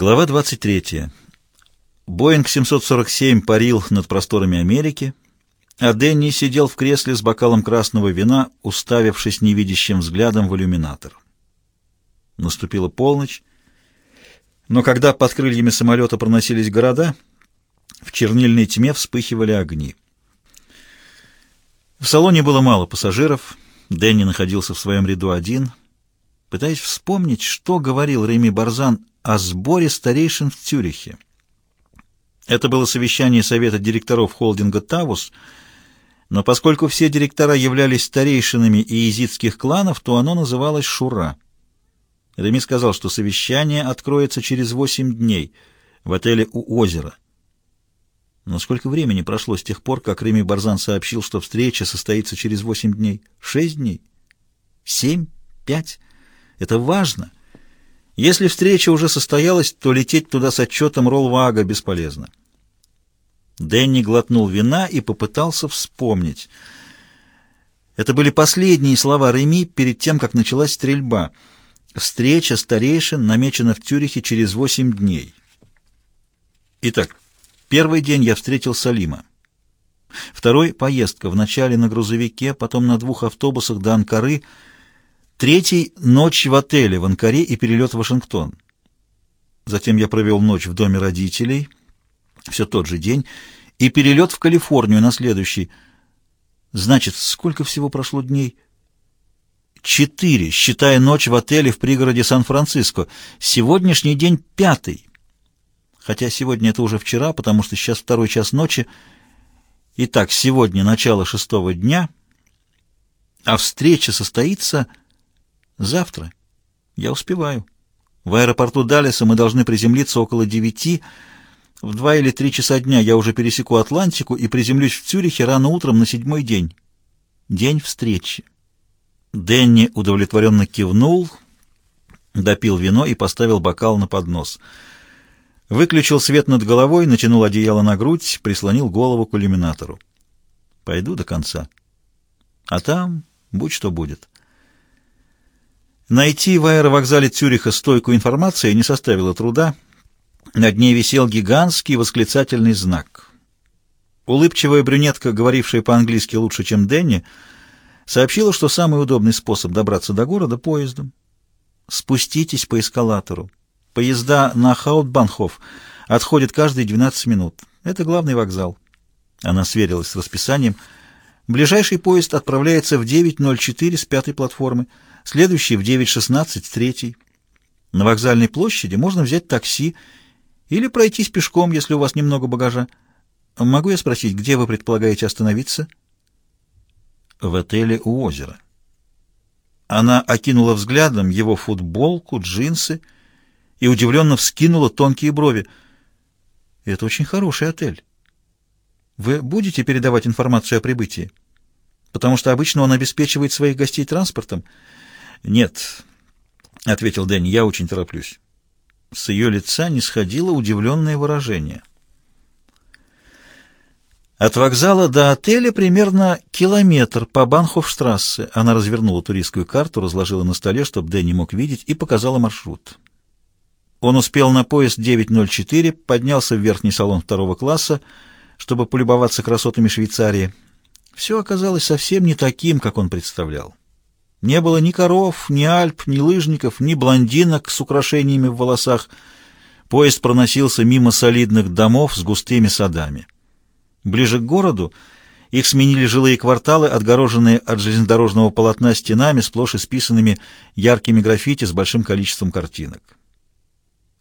Глава 23. Боинг 747 парил над просторами Америки, а Дэнни сидел в кресле с бокалом красного вина, уставившись невидящим взглядом в иллюминатор. Наступила полночь, но когда под крыльями самолета проносились города, в чернильной тьме вспыхивали огни. В салоне было мало пассажиров, Дэнни находился в своем ряду один. Пытаясь вспомнить, что говорил Реми Барзан о сборе старейшин в Цюрихе. Это было совещание совета директоров холдинга «Тавус», но поскольку все директора являлись старейшинами иезидских кланов, то оно называлось «Шура». Реми сказал, что совещание откроется через восемь дней в отеле у озера. Но сколько времени прошло с тех пор, как Реми Барзан сообщил, что встреча состоится через восемь дней? Шесть дней? Семь? Пять? Это важно. Если встреча уже состоялась, то лететь туда с отчетом Роллвага бесполезно. Дэнни глотнул вина и попытался вспомнить. Это были последние слова Реми перед тем, как началась стрельба. Встреча старейшин намечена в Тюрихе через восемь дней. Итак, первый день я встретил Салима. Второй — поездка, вначале на грузовике, потом на двух автобусах до Анкары — Третий — ночь в отеле в Анкаре и перелет в Вашингтон. Затем я провел ночь в доме родителей, все тот же день, и перелет в Калифорнию на следующий. Значит, сколько всего прошло дней? Четыре, считая ночь в отеле в пригороде Сан-Франциско. Сегодняшний день пятый. Хотя сегодня это уже вчера, потому что сейчас второй час ночи. Итак, сегодня начало шестого дня, а встреча состоится... Завтра. Я успеваю. В аэропорту Даллеса мы должны приземлиться около девяти. В два или три часа дня я уже пересеку Атлантику и приземлюсь в Цюрихе рано утром на седьмой день. День встречи. Дэнни удовлетворенно кивнул, допил вино и поставил бокал на поднос. Выключил свет над головой, натянул одеяло на грудь, прислонил голову к иллюминатору. Пойду до конца. А там будь что будет. Найти в аэровокзале Цюриха стойку информации не составило труда. Над ней висел гигантский восклицательный знак. Улыбчивая брюнетка, говорившая по-английски лучше, чем Дэнни, сообщила, что самый удобный способ добраться до города — поездом. Спуститесь по эскалатору. Поезда на Хаутбанхоф отходят каждые 12 минут. Это главный вокзал. Она сверилась с расписанием. Ближайший поезд отправляется в 9.04 с пятой платформы — следующий в 9.16 с третьей. На вокзальной площади можно взять такси или пройтись пешком, если у вас немного багажа. Могу я спросить, где вы предполагаете остановиться? В отеле у озера. Она окинула взглядом его футболку, джинсы и удивленно вскинула тонкие брови. Это очень хороший отель. Вы будете передавать информацию о прибытии? Потому что обычно он обеспечивает своих гостей транспортом — «Нет», — ответил Дэнни, — «я очень тороплюсь». С ее лица не сходило удивленное выражение. От вокзала до отеля примерно километр по Банхофштрассе. Она развернула туристскую карту, разложила на столе, чтобы Дэнни мог видеть, и показала маршрут. Он успел на поезд 9.04, поднялся в верхний салон второго класса, чтобы полюбоваться красотами Швейцарии. Все оказалось совсем не таким, как он представлял. Не было ни коров, ни альп, ни лыжников, ни блондинок с украшениями в волосах. Поезд проносился мимо солидных домов с густыми садами. Ближе к городу их сменили жилые кварталы, отгороженные от железнодорожного полотна стенами, сплошь исписанными яркими граффити с большим количеством картинок.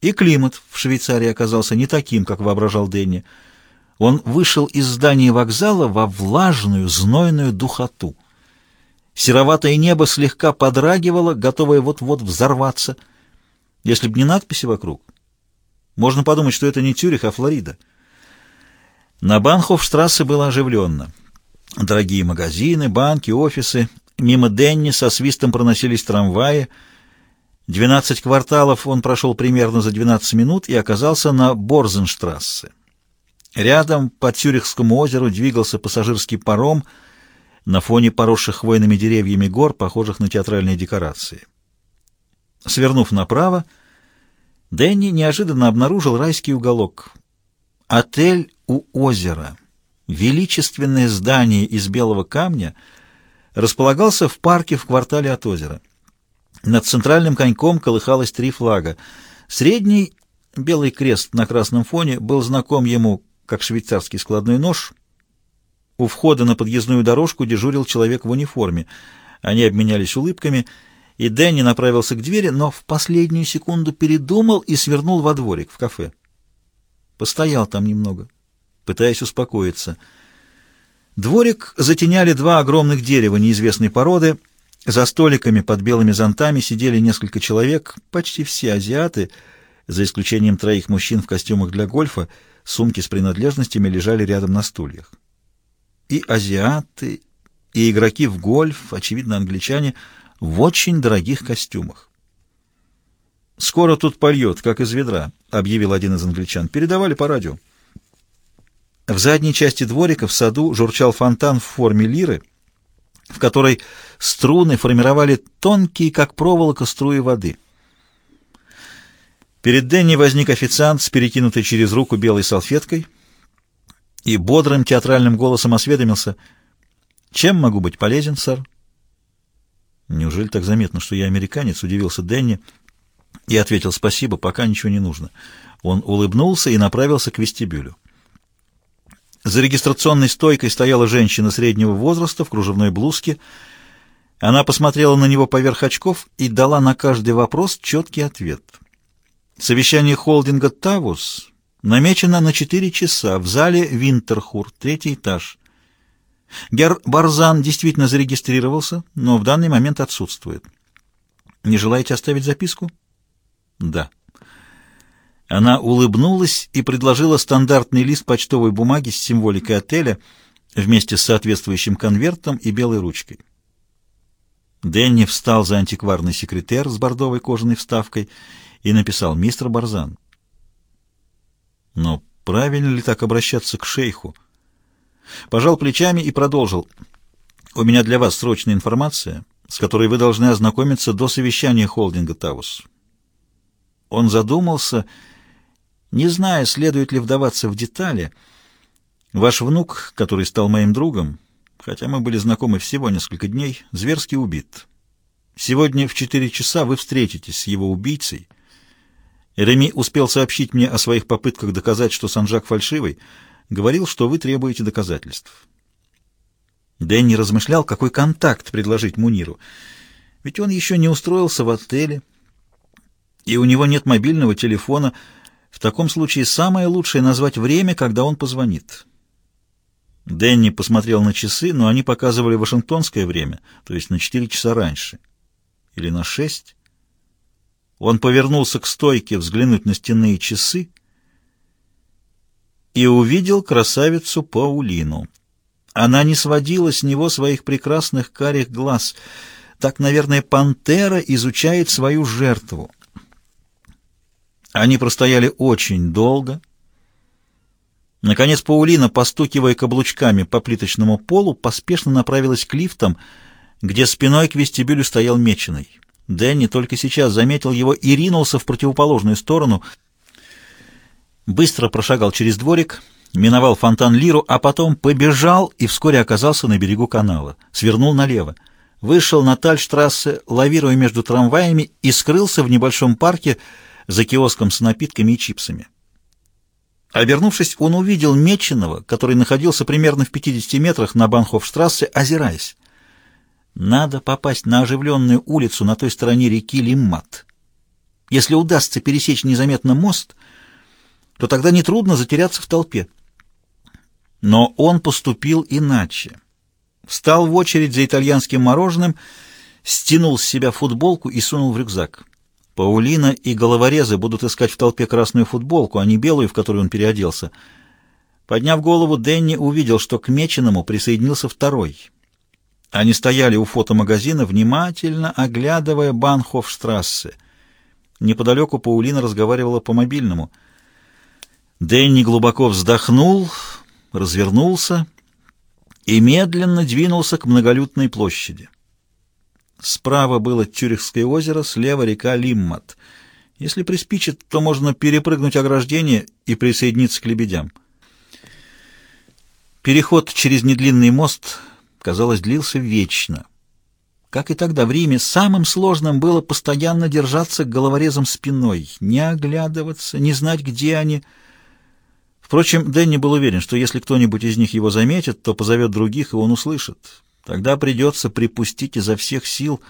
И климат в Швейцарии оказался не таким, как воображал Дэнни. Он вышел из здания вокзала во влажную, знойную духоту — Сероватое небо слегка подрагивало, готовое вот-вот взорваться. Если бы не надписи вокруг, можно подумать, что это не Тюрих, а Флорида. На Банхофштрассе было оживленно. Дорогие магазины, банки, офисы. Мимо Денни со свистом проносились трамваи. Двенадцать кварталов он прошел примерно за 12 минут и оказался на Борзенштрассе. Рядом по Тюрихскому озеру двигался пассажирский паром — на фоне поросших хвойными деревьями гор, похожих на театральные декорации. Свернув направо, Дэнни неожиданно обнаружил райский уголок. Отель у озера, величественное здание из белого камня, располагался в парке в квартале от озера. Над центральным коньком колыхалось три флага. Средний, белый крест на красном фоне, был знаком ему, как швейцарский складной нож. У входа на подъездную дорожку дежурил человек в униформе. Они обменялись улыбками — и Дэнни направился к двери, но в последнюю секунду передумал и свернул во дворик, в кафе. Постоял там немного, пытаясь успокоиться. Дворик затеняли два огромных дерева неизвестной породы. За столиками под белыми зонтами сидели несколько человек, почти все азиаты, за исключением троих мужчин в костюмах для гольфа, сумки с принадлежностями лежали рядом на стульях. И азиаты, и игроки в гольф, очевидно, англичане — в очень дорогих костюмах. «Скоро тут польет, как из ведра», — объявил один из англичан. «Передавали по радио». В задней части дворика в саду журчал фонтан в форме лиры, в которой струны формировали тонкие, как проволока, струи воды. Перед Дэнни возник официант с перекинутой через руку белой салфеткой и бодрым театральным голосом осведомился, «Чем могу быть полезен, сэр?» «Неужели так заметно, что я американец?» — удивился Дэнни и ответил «Спасибо, пока ничего не нужно». Он улыбнулся и направился к вестибюлю. За регистрационной стойкой стояла женщина среднего возраста в кружевной блузке. Она посмотрела на него поверх очков и дала на каждый вопрос четкий ответ. Совещание холдинга «Тавус» намечено на 4 часа в зале «Винтерхур», третий этаж. Гер Барзан действительно зарегистрировался, но в данный момент отсутствует. Не желаете оставить записку? Да. Она улыбнулась и предложила стандартный лист почтовой бумаги с символикой отеля вместе с соответствующим конвертом и белой ручкой. Дэнни встал за антикварный секретер с бордовой кожаной вставкой и написал «Мистер Барзан». Но правильно ли так обращаться к шейху? Пожал плечами и продолжил. «У меня для вас срочная информация, с которой вы должны ознакомиться до совещания холдинга «Тавус». Он задумался, не зная, следует ли вдаваться в детали. Ваш внук, который стал моим другом, хотя мы были знакомы всего несколько дней, зверски убит. Сегодня в четыре часа вы встретитесь с его убийцей. Реми успел сообщить мне о своих попытках доказать, что Санжак фальшивый — говорил, что вы требуете доказательств. Дэнни размышлял, какой контакт предложить Муниру. Ведь он еще не устроился в отеле, и у него нет мобильного телефона. В таком случае самое лучшее назвать время, когда он позвонит. Дэнни посмотрел на часы, но они показывали вашингтонское время, то есть на четыре часа раньше. Или на шесть. Он повернулся к стойке взглянуть на стенные часы и увидел красавицу Паулину. Она не сводила с него своих прекрасных карих глаз. Так, наверное, пантера изучает свою жертву. Они простояли очень долго. Наконец Паулина, постукивая каблучками по плиточному полу, поспешно направилась к лифтам, где спиной к вестибюлю стоял Меченый. Дэнни только сейчас заметил его и ринулся в противоположную сторону — быстро прошагал через дворик, миновал фонтан Лиру, а потом побежал и вскоре оказался на берегу канала. Свернул налево. Вышел на Тальштрассе, лавируя между трамваями, и скрылся в небольшом парке за киоском с напитками и чипсами. Обернувшись, он увидел Меченого, который находился примерно в 50 метрах на Банхофштрассе, озираясь. Надо попасть на оживленную улицу на той стороне реки Лиммат. Если удастся пересечь незаметно мост — то тогда нетрудно затеряться в толпе. Но он поступил иначе. Встал в очередь за итальянским мороженым, стянул с себя футболку и сунул в рюкзак. Паулина и головорезы будут искать в толпе красную футболку, а не белую, в которую он переоделся. Подняв голову, Дэнни увидел, что к Меченому присоединился второй. Они стояли у фотомагазина, внимательно оглядывая Банхофштрассе. Неподалеку Паулина разговаривала по мобильному — Дэнни глубоко вздохнул, развернулся и медленно двинулся к многолюдной площади. Справа было Тюрихское озеро, слева река Лиммат. Если приспичит, то можно перепрыгнуть ограждение и присоединиться к лебедям. Переход через недлинный мост, казалось, длился вечно. Как и тогда в Риме, самым сложным было постоянно держаться к головорезам спиной, не оглядываться, не знать, где они. Впрочем, Дэнни был уверен, что если кто-нибудь из них его заметит, то позовет других, и он услышит. Тогда придется припустить изо всех сил.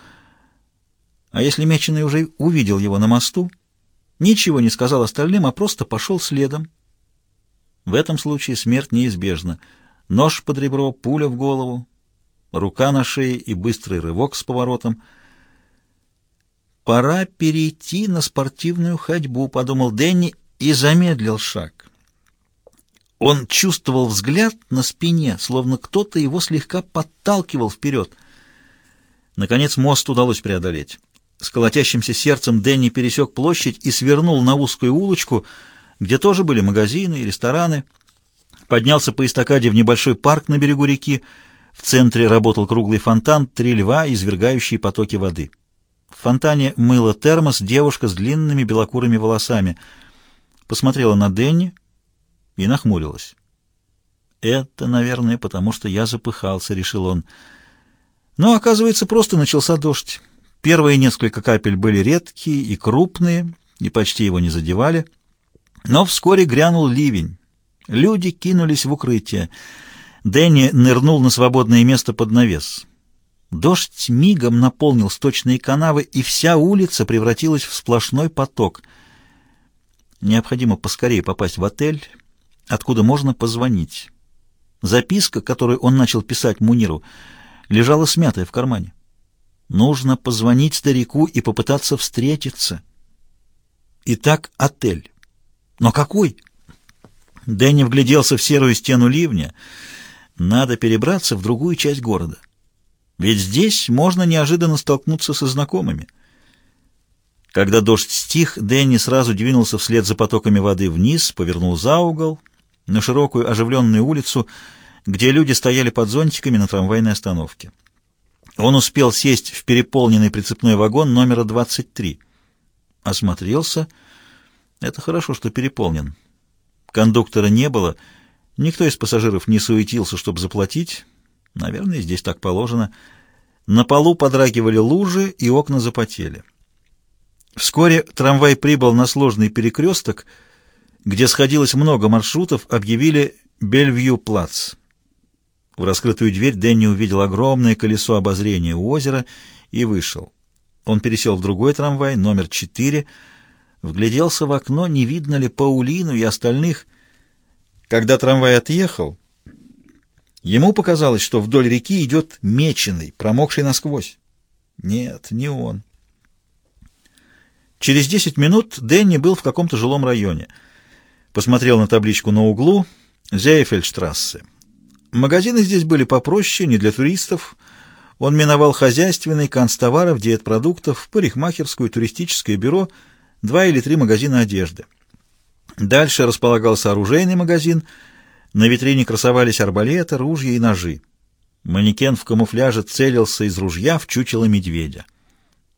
А если Меченый уже увидел его на мосту, ничего не сказал остальным, а просто пошел следом. В этом случае смерть неизбежна. Нож под ребро, пуля в голову, рука на шее и быстрый рывок с поворотом. «Пора перейти на спортивную ходьбу», — подумал Дэнни и замедлил шаг. Он чувствовал взгляд на спине, словно кто-то его слегка подталкивал вперед. Наконец мост удалось преодолеть. С колотящимся сердцем Дэнни пересек площадь и свернул на узкую улочку, где тоже были магазины и рестораны. Поднялся по эстакаде в небольшой парк на берегу реки, в центре работал круглый фонтан, три льва, извергающие потоки воды. В фонтане мыла термос девушка с длинными белокурыми волосами. Посмотрела на Денни и нахмурилась. «Это, наверное, потому что я запыхался», — решил он. Но, оказывается, просто начался дождь. Первые несколько капель были редкие и крупные, и почти его не задевали. Но вскоре грянул ливень. Люди кинулись в укрытие. Дэнни нырнул на свободное место под навес. Дождь мигом наполнил сточные канавы, и вся улица превратилась в сплошной поток. Необходимо поскорее попасть в отель, откуда можно позвонить. Записка, которую он начал писать Муниру, лежала смятая в кармане. Нужно позвонить старику и попытаться встретиться. Итак, отель. Но какой? Дэнни вгляделся в серую стену ливня — надо перебраться в другую часть города. Ведь здесь можно неожиданно столкнуться со знакомыми. Когда дождь стих, Дэнни сразу двинулся вслед за потоками воды вниз, повернул за угол, на широкую оживленную улицу, где люди стояли под зонтиками на трамвайной остановке. Он успел сесть в переполненный прицепной вагон номера 23. Осмотрелся. Это хорошо, что переполнен. Кондуктора не было — Никто из пассажиров не суетился, чтобы заплатить. Наверное, здесь так положено. На полу подрагивали лужи, и окна запотели. Вскоре трамвай прибыл на сложный перекресток, где сходилось много маршрутов, объявили Бельвью-плац. В раскрытую дверь Дэнни увидел огромное колесо обозрения у озера и вышел. Он пересел в другой трамвай, номер 4, вгляделся в окно, не видно ли Паулину и остальных — когда трамвай отъехал, ему показалось, что вдоль реки идет меченый, промокший насквозь. Нет, не он. Через десять минут Дэнни был в каком-то жилом районе. Посмотрел на табличку на углу Зейфельдштрассе. Магазины здесь были попроще, не для туристов. Он миновал хозяйственный, канцтоваров, диетпродуктов, парикмахерскую, туристическое бюро, два или три магазина одежды. Дальше располагался оружейный магазин, на витрине красовались арбалеты, ружья и ножи. Манекен в камуфляже целился из ружья в чучело медведя.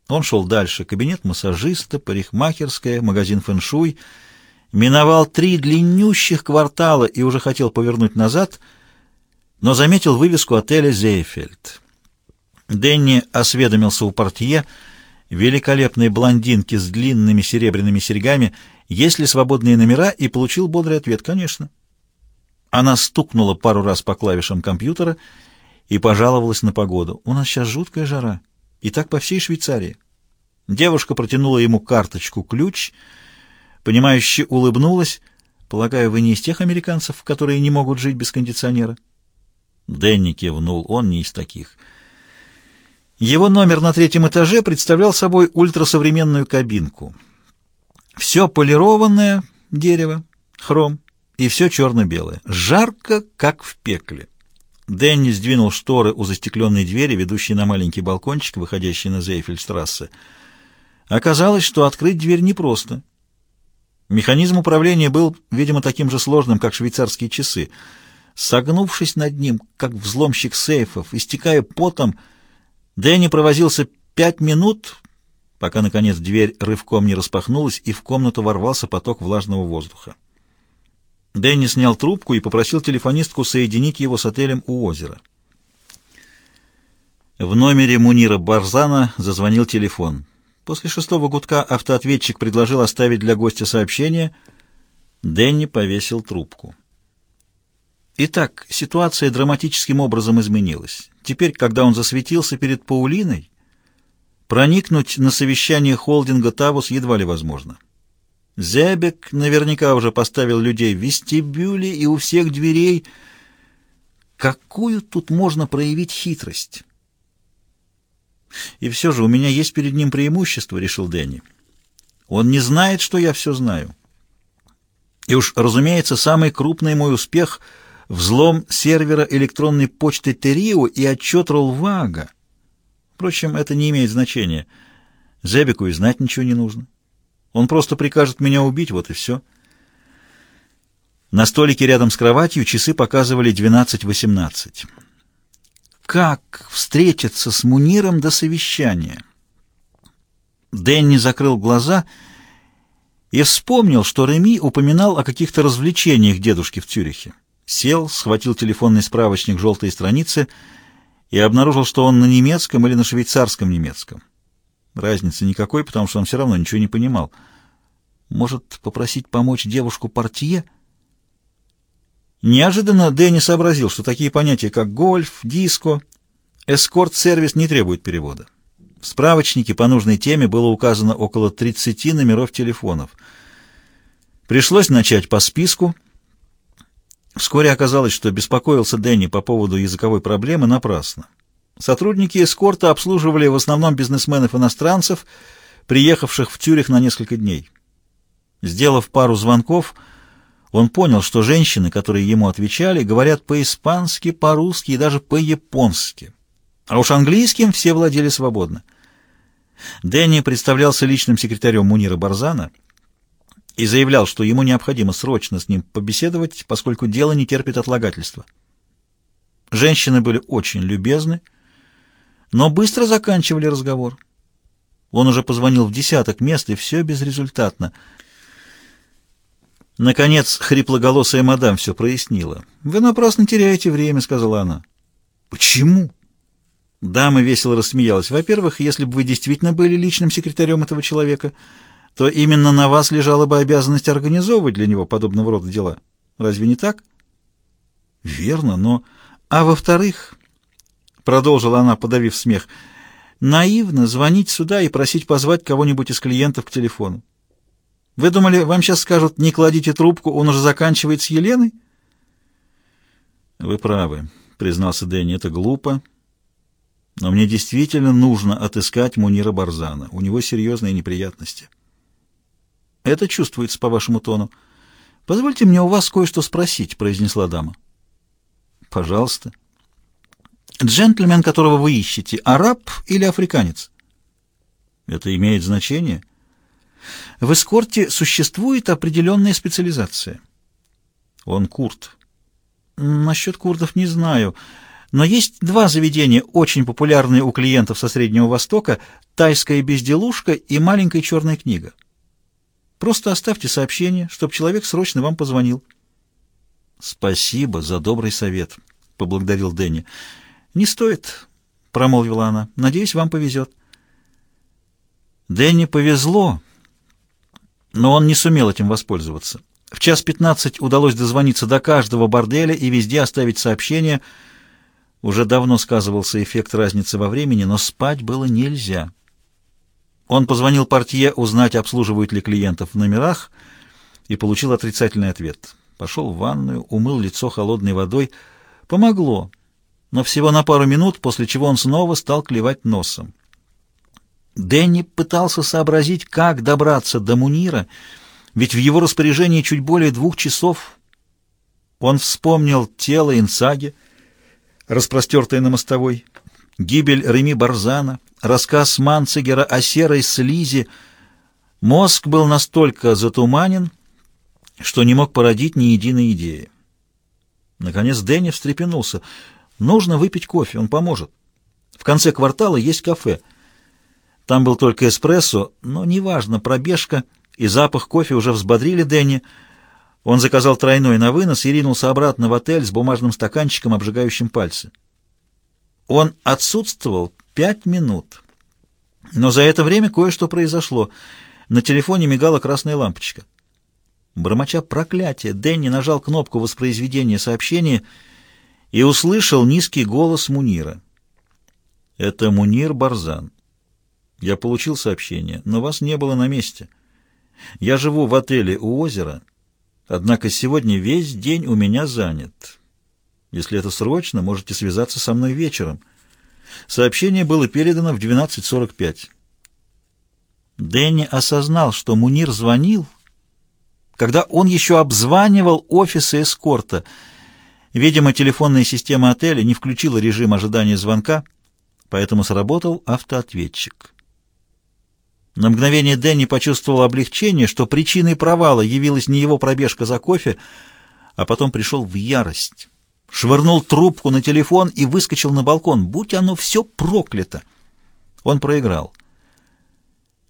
Он шел дальше. Кабинет массажиста, парикмахерская, магазин фэншуй. Миновал три длиннющих квартала и уже хотел повернуть назад, но заметил вывеску отеля «Зейфельд». Дэнни осведомился у портье, великолепной блондинки с длинными серебряными серьгами — есть ли свободные номера, и получил бодрый ответ «конечно». Она стукнула пару раз по клавишам компьютера и пожаловалась на погоду. «У нас сейчас жуткая жара, и так по всей Швейцарии». Девушка протянула ему карточку-ключ, понимающе улыбнулась. «Полагаю, вы не из тех американцев, которые не могут жить без кондиционера?» Дэнни кивнул, он не из таких. Его номер на третьем этаже представлял собой ультрасовременную кабинку — все полированное дерево, хром, и все черно-белое. Жарко, как в пекле. Дэнни сдвинул шторы у застекленной двери, ведущей на маленький балкончик, выходящий на Зейфельдштрассе. Оказалось, что открыть дверь непросто. Механизм управления был, видимо, таким же сложным, как швейцарские часы. Согнувшись над ним, как взломщик сейфов, истекая потом, Дэнни провозился пять минут, пока, наконец, дверь рывком не распахнулась, и в комнату ворвался поток влажного воздуха. Дэнни снял трубку и попросил телефонистку соединить его с отелем у озера. В номере Мунира Барзана зазвонил телефон. После шестого гудка автоответчик предложил оставить для гостя сообщение. Дэнни повесил трубку. Итак, ситуация драматическим образом изменилась. Теперь, когда он засветился перед Паулиной, проникнуть на совещание холдинга «Тавус» едва ли возможно. Зебек наверняка уже поставил людей в вестибюле и у всех дверей. Какую тут можно проявить хитрость? И все же у меня есть перед ним преимущество, решил Дэнни. Он не знает, что я все знаю. И уж, разумеется, самый крупный мой успех — взлом сервера электронной почты Терио и отчет Ролвага. Впрочем, это не имеет значения. Зебику и знать ничего не нужно. Он просто прикажет меня убить, вот и все. На столике рядом с кроватью часы показывали 12.18. Как встретиться с Муниром до совещания? Дэнни закрыл глаза и вспомнил, что Реми упоминал о каких-то развлечениях дедушки в Цюрихе. Сел, схватил телефонный справочник желтой страницы и обнаружил, что он на немецком или на швейцарском немецком. Разницы никакой, потому что он все равно ничего не понимал. Может, попросить помочь девушку портье? Неожиданно Дэнни сообразил, что такие понятия, как гольф, диско, эскорт-сервис не требуют перевода. В справочнике по нужной теме было указано около 30 номеров телефонов. Пришлось начать по списку — Вскоре оказалось, что беспокоился Дэнни по поводу языковой проблемы напрасно. Сотрудники эскорта обслуживали в основном бизнесменов-иностранцев, приехавших в Тюрих на несколько дней. Сделав пару звонков, он понял, что женщины, которые ему отвечали, говорят по-испански, по-русски и даже по-японски. А уж английским все владели свободно. Дэнни представлялся личным секретарем Мунира Барзана — и заявлял, что ему необходимо срочно с ним побеседовать, поскольку дело не терпит отлагательства. Женщины были очень любезны, но быстро заканчивали разговор. Он уже позвонил в десяток мест, и все безрезультатно. Наконец, хриплоголосая мадам все прояснила. «Вы напрасно теряете время», — сказала она. «Почему?» Дама весело рассмеялась. «Во-первых, если бы вы действительно были личным секретарем этого человека...» то именно на вас лежала бы обязанность организовывать для него подобного рода дела. Разве не так? Верно, но... А во-вторых, продолжила она, подавив смех, наивно звонить сюда и просить позвать кого-нибудь из клиентов к телефону. Вы думали, вам сейчас скажут, не кладите трубку, он уже заканчивает с Еленой? Вы правы, признался Дэнни, это глупо. Но мне действительно нужно отыскать Мунира Барзана. У него серьезные неприятности. Это чувствуется по вашему тону. Позвольте мне у вас кое-что спросить, произнесла дама. Пожалуйста. Джентльмен, которого вы ищете, араб или африканец? Это имеет значение? В эскорте существует определенная специализация. Он курд. Насчет курдов не знаю, но есть два заведения, очень популярные у клиентов со Среднего Востока, «Тайская безделушка» и «Маленькая черная книга». Просто оставьте сообщение, чтобы человек срочно вам позвонил. Спасибо за добрый совет, поблагодарил Дэнни. Не стоит, промолвила она. Надеюсь, вам повезет. Дэнни повезло, но он не сумел этим воспользоваться. В час пятнадцать удалось дозвониться до каждого борделя и везде оставить сообщение. Уже давно сказывался эффект разницы во времени, но спать было нельзя. Он позвонил портье узнать, обслуживают ли клиентов в номерах, и получил отрицательный ответ. Пошел в ванную, умыл лицо холодной водой. Помогло, но всего на пару минут, после чего он снова стал клевать носом. Дэнни пытался сообразить, как добраться до Мунира, ведь в его распоряжении чуть более двух часов. Он вспомнил тело Инсаги, распростертое на мостовой, гибель Реми Барзана, рассказ Манцигера о серой слизи. Мозг был настолько затуманен, что не мог породить ни единой идеи. Наконец Дэнни встрепенулся. «Нужно выпить кофе, он поможет. В конце квартала есть кафе». Там был только эспрессо, но неважно, пробежка и запах кофе уже взбодрили Дэнни. Он заказал тройной на вынос и ринулся обратно в отель с бумажным стаканчиком, обжигающим пальцы. Он отсутствовал пять минут. Но за это время кое-что произошло. На телефоне мигала красная лампочка. Бормоча проклятие, Дэнни нажал кнопку воспроизведения сообщения и услышал низкий голос Мунира. «Это Мунир Барзан. Я получил сообщение, но вас не было на месте. Я живу в отеле у озера, однако сегодня весь день у меня занят. Если это срочно, можете связаться со мной вечером». Сообщение было передано в 12.45. Дэнни осознал, что Мунир звонил, когда он еще обзванивал офисы эскорта. Видимо, телефонная система отеля не включила режим ожидания звонка, поэтому сработал автоответчик. На мгновение Дэнни почувствовал облегчение, что причиной провала явилась не его пробежка за кофе, а потом пришел в ярость. Швырнул трубку на телефон и выскочил на балкон. Будь оно все проклято! Он проиграл.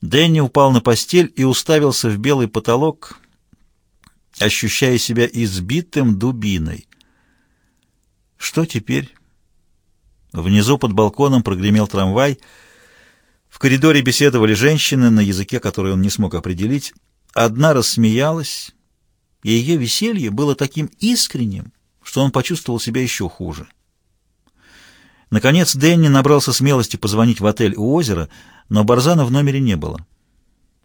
Дэнни упал на постель и уставился в белый потолок, ощущая себя избитым дубиной. Что теперь? Внизу под балконом прогремел трамвай. В коридоре беседовали женщины на языке, который он не смог определить. Одна рассмеялась, и ее веселье было таким искренним, что он почувствовал себя еще хуже. Наконец Дэнни набрался смелости позвонить в отель у озера, но Барзана в номере не было.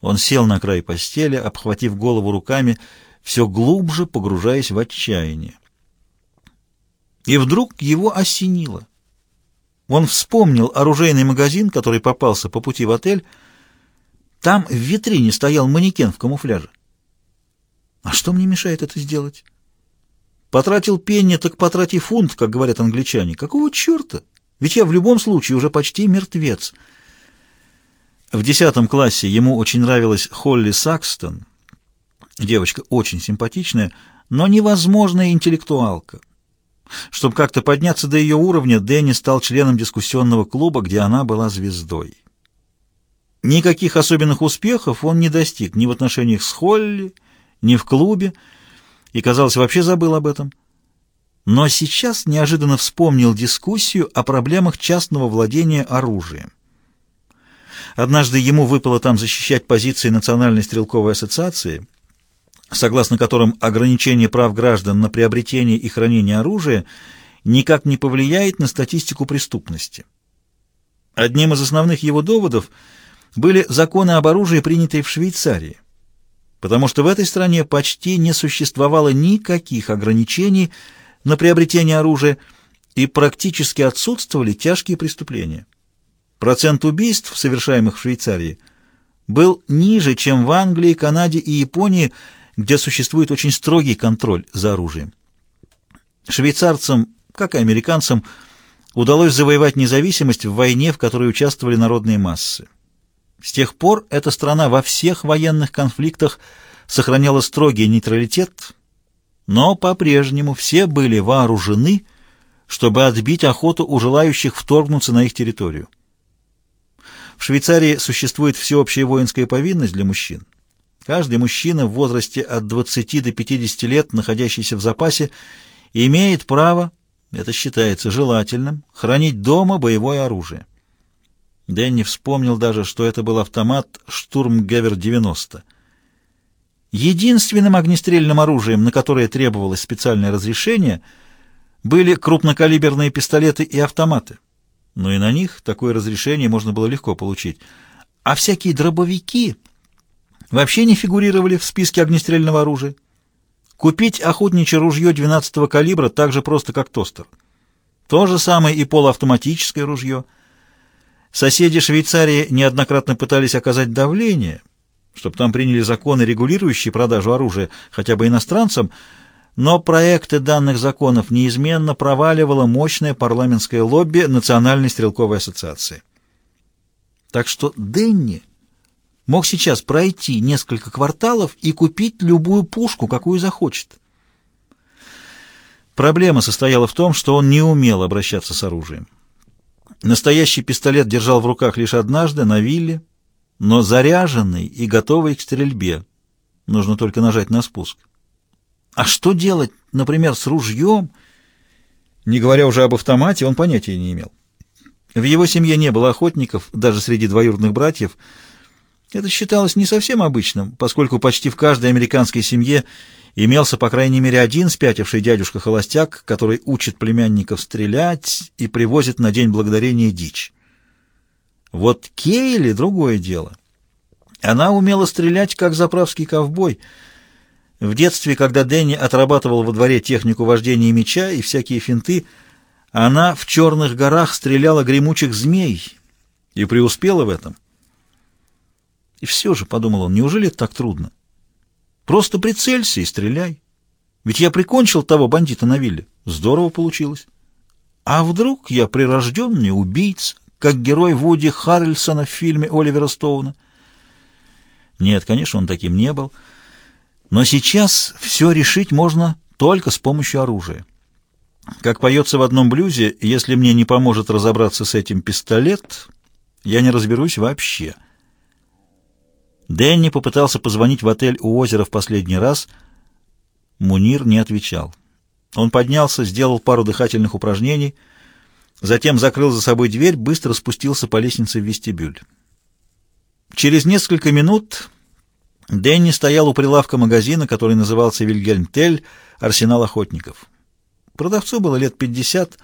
Он сел на край постели, обхватив голову руками, все глубже погружаясь в отчаяние. И вдруг его осенило. Он вспомнил оружейный магазин, который попался по пути в отель. Там в витрине стоял манекен в камуфляже. А что мне мешает это сделать? Потратил пенни, так потрати фунт, как говорят англичане. Какого черта? Ведь я в любом случае уже почти мертвец. В десятом классе ему очень нравилась Холли Сакстон. Девочка очень симпатичная, но невозможная интеллектуалка. Чтобы как-то подняться до ее уровня, Дэнни стал членом дискуссионного клуба, где она была звездой. Никаких особенных успехов он не достиг ни в отношениях с Холли, ни в клубе, и, казалось, вообще забыл об этом. Но сейчас неожиданно вспомнил дискуссию о проблемах частного владения оружием. Однажды ему выпало там защищать позиции Национальной стрелковой ассоциации, согласно которым ограничение прав граждан на приобретение и хранение оружия никак не повлияет на статистику преступности. Одним из основных его доводов были законы об оружии, принятые в Швейцарии, потому что в этой стране почти не существовало никаких ограничений на приобретение оружия и практически отсутствовали тяжкие преступления. Процент убийств, совершаемых в Швейцарии, был ниже, чем в Англии, Канаде и Японии, где существует очень строгий контроль за оружием. Швейцарцам, как и американцам, удалось завоевать независимость в войне, в которой участвовали народные массы. С тех пор эта страна во всех военных конфликтах сохраняла строгий нейтралитет, но по-прежнему все были вооружены, чтобы отбить охоту у желающих вторгнуться на их территорию. В Швейцарии существует всеобщая воинская повинность для мужчин. Каждый мужчина в возрасте от 20 до 50 лет, находящийся в запасе, имеет право, это считается желательным, хранить дома боевое оружие. Дэнни вспомнил даже, что это был автомат «Штурмгевер-90». Единственным огнестрельным оружием, на которое требовалось специальное разрешение, были крупнокалиберные пистолеты и автоматы. Но и на них такое разрешение можно было легко получить. А всякие дробовики вообще не фигурировали в списке огнестрельного оружия. Купить охотничье ружье 12-го калибра так же просто, как тостер. То же самое и полуавтоматическое ружье. Соседи Швейцарии неоднократно пытались оказать давление, чтобы там приняли законы, регулирующие продажу оружия хотя бы иностранцам, но проекты данных законов неизменно проваливало мощное парламентское лобби Национальной стрелковой ассоциации. Так что Денни мог сейчас пройти несколько кварталов и купить любую пушку, какую захочет. Проблема состояла в том, что он не умел обращаться с оружием. Настоящий пистолет держал в руках лишь однажды на вилле, но заряженный и готовый к стрельбе. Нужно только нажать на спуск. А что делать, например, с ружьем? Не говоря уже об автомате, он понятия не имел. В его семье не было охотников, даже среди двоюродных братьев. Это считалось не совсем обычным, поскольку почти в каждой американской семье имелся по крайней мере один спятивший дядюшка-холостяк, который учит племянников стрелять и привозит на День Благодарения дичь. Вот Кейли — другое дело. Она умела стрелять, как заправский ковбой. В детстве, когда Дэнни отрабатывал во дворе технику вождения меча и всякие финты, она в черных горах стреляла гремучих змей и преуспела в этом. И все же, — подумал он, — неужели это так трудно? Просто прицелься и стреляй. Ведь я прикончил того бандита на вилле. Здорово получилось. А вдруг я прирожденный убийца, как герой Вуди Харрельсона в фильме Оливера Стоуна? Нет, конечно, он таким не был. Но сейчас все решить можно только с помощью оружия. Как поется в одном блюзе, если мне не поможет разобраться с этим пистолет, я не разберусь вообще. Дэнни попытался позвонить в отель у озера в последний раз. Мунир не отвечал. Он поднялся, сделал пару дыхательных упражнений, затем закрыл за собой дверь, быстро спустился по лестнице в вестибюль. Через несколько минут Дэнни стоял у прилавка магазина, который назывался «Вильгельм Тель», арсенал охотников. Продавцу было лет пятьдесят,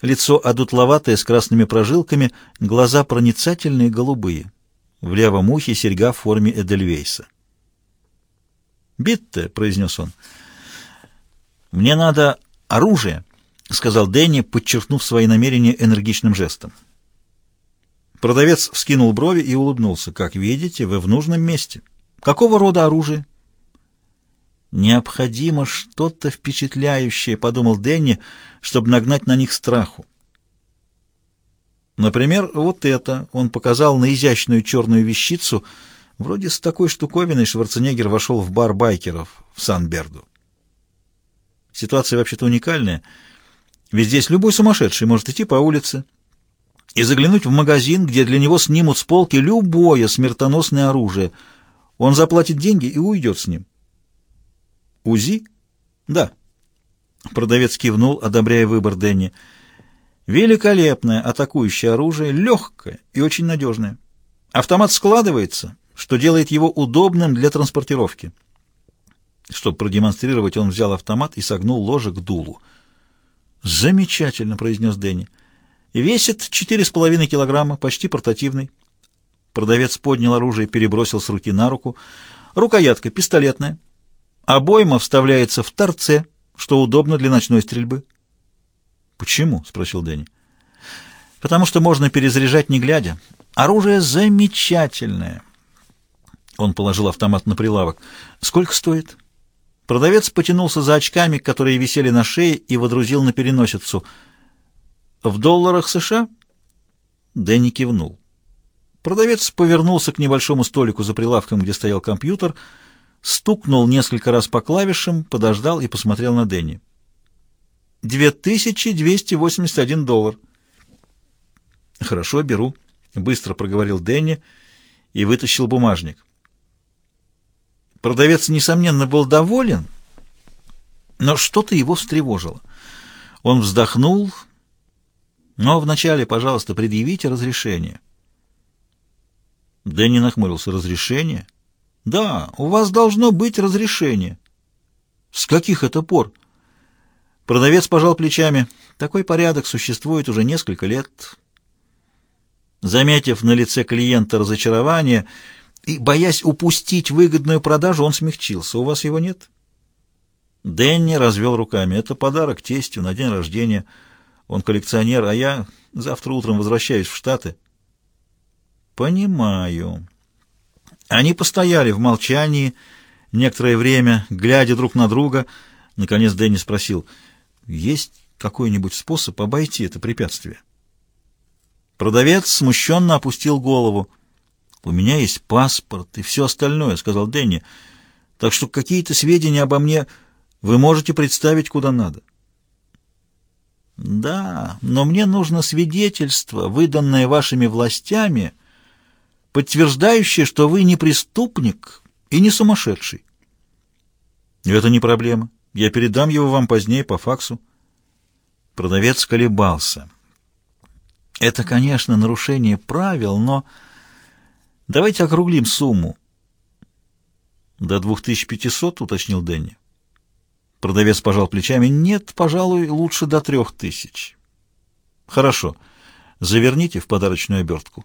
лицо одутловатое, с красными прожилками, глаза проницательные, голубые. В левом ухе серьга в форме Эдельвейса. «Битте», — произнес он, — «мне надо оружие», — сказал Дэнни, подчеркнув свои намерения энергичным жестом. Продавец вскинул брови и улыбнулся. «Как видите, вы в нужном месте. Какого рода оружие?» «Необходимо что-то впечатляющее», — подумал Дэнни, чтобы нагнать на них страху. Например, вот это. Он показал на изящную черную вещицу. Вроде с такой штуковиной Шварценеггер вошел в бар байкеров в Сан-Берду. Ситуация вообще-то уникальная. Ведь здесь любой сумасшедший может идти по улице и заглянуть в магазин, где для него снимут с полки любое смертоносное оружие. Он заплатит деньги и уйдет с ним. УЗИ? Да. Продавец кивнул, одобряя выбор Дэнни. Великолепное атакующее оружие, легкое и очень надежное. Автомат складывается, что делает его удобным для транспортировки. Чтобы продемонстрировать, он взял автомат и согнул ложе к дулу. «Замечательно», — произнес Дэнни. «Весит четыре с половиной килограмма, почти портативный». Продавец поднял оружие и перебросил с руки на руку. «Рукоятка пистолетная. Обойма вставляется в торце, что удобно для ночной стрельбы». «Почему?» — спросил Дэнни. «Потому что можно перезаряжать не глядя. Оружие замечательное». Он положил автомат на прилавок. «Сколько стоит?» Продавец потянулся за очками, которые висели на шее, и водрузил на переносицу. «В долларах США?» Дэнни кивнул. Продавец повернулся к небольшому столику за прилавком, где стоял компьютер, стукнул несколько раз по клавишам, подождал и посмотрел на Дэнни. 2281 доллар. Хорошо, беру, быстро проговорил Дэнни и вытащил бумажник. Продавец, несомненно, был доволен, но что-то его встревожило. Он вздохнул, но вначале, пожалуйста, предъявите разрешение. Дэнни нахмурился. Разрешение? Да, у вас должно быть разрешение. С каких это пор? — Продавец пожал плечами. Такой порядок существует уже несколько лет. Заметив на лице клиента разочарование и боясь упустить выгодную продажу, он смягчился. «У вас его нет?» Дэнни развел руками. «Это подарок тестю на день рождения. Он коллекционер, а я завтра утром возвращаюсь в Штаты». «Понимаю». Они постояли в молчании некоторое время, глядя друг на друга. Наконец Дэнни спросил — есть какой-нибудь способ обойти это препятствие? Продавец смущенно опустил голову. «У меня есть паспорт и все остальное», — сказал Дэнни. «Так что какие-то сведения обо мне вы можете представить куда надо». Да, но мне нужно свидетельство, выданное вашими властями, подтверждающее, что вы не преступник и не сумасшедший. Это не проблема. Я передам его вам позднее по факсу. Продавец колебался. Это, конечно, нарушение правил, но давайте округлим сумму. До 2500, уточнил Дэнни. Продавец пожал плечами. Нет, пожалуй, лучше до трех тысяч. Хорошо. Заверните в подарочную обертку.